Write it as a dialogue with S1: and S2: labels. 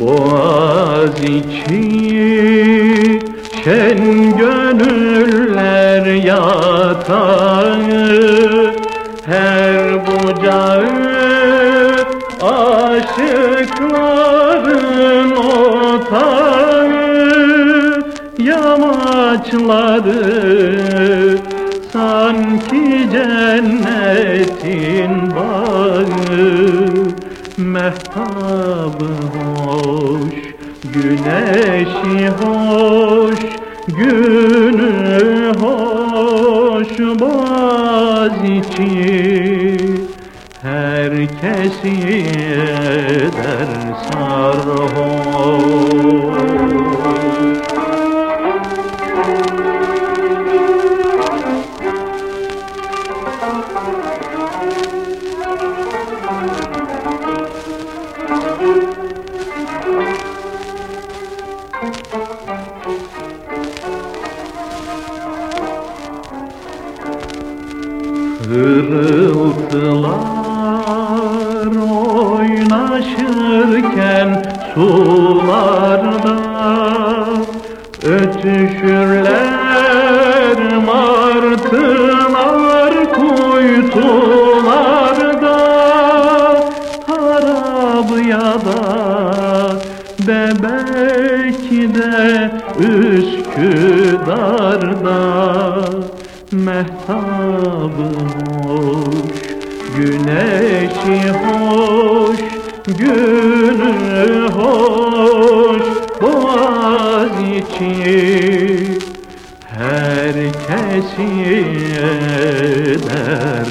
S1: Boğaz içi şen gönüller yatağı Her bucağı aşıkların otağı Yamaçları sanki cennetin bağı Mehtabı hoş, güneşi hoş, günü hoş Boğaz içi herkesi eder sarhoş Hırıltılar oynaşırken sularda Ötüşürler bebek de Üsküdar'da Mehtabı hoş, güneşi hoş, günü hoş Boğaz içi herkesi eder